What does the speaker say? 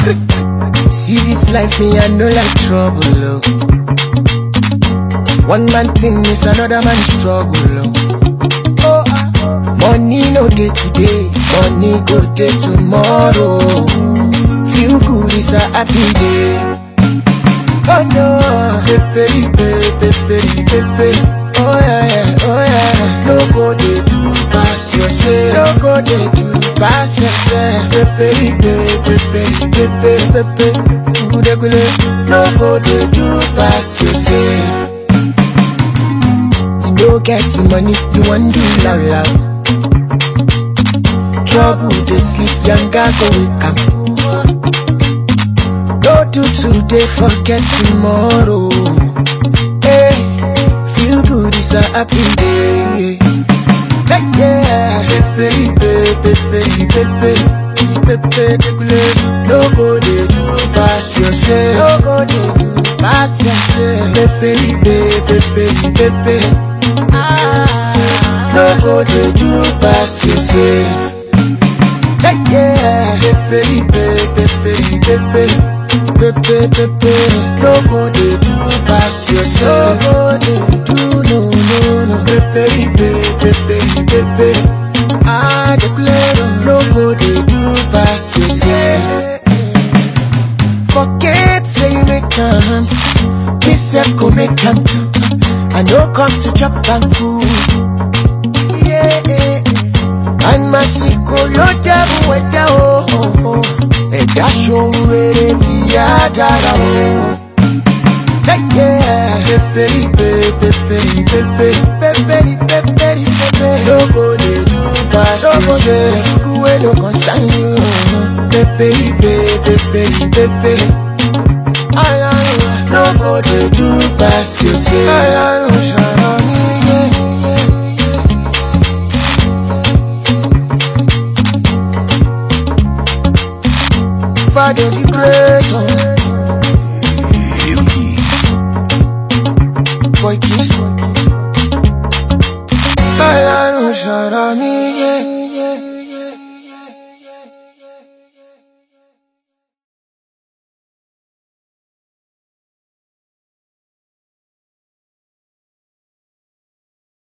See this life, me I know like trouble, oh. One man thing is another man struggle, oh. Money no day today, money go day tomorrow. Feel good is a happy day. Oh no, pepe, pepe, pepe, pepe. Oh yeah, yeah, oh yeah. No go dey do pass yourself. No go do pass yourself. Pepe, pepe, pepe, pepe. Udegule. No go dey do pass yourself. You no get the money, you want do loud loud. Trouble dey sleep, yanga go wake up. No do today, forget tomorrow. Hey, feel good is a happy pepe, pepe, pepe. No go dey do pass yourself. No go dey do pass yourself. Pepe, pepe, pepe, pepe. Ah, no go dey do pass yourself. Like yeah, pepe, pepe, pepe, pepe. Pepe, pepe, no go dey do pass yourself. No go dey do, no, no, no. Pepe, pepe, pepe, pepe. Jamaican. make a do. I know come to Japan too. Yeah. And my siko lo dabu weda ho ho ho. E dasho were ti adara ho. Like yeah. Pepe pepe pepe pepe pepe pepe pepe. Nobody do pass this. Nobody do pass this way. Pepe pepe pepe pepe. Lè dú pass. Alárùn ṣọ̀rọ̀ mi yé. Father the Boy kiss ṣọ̀rọ̀ mi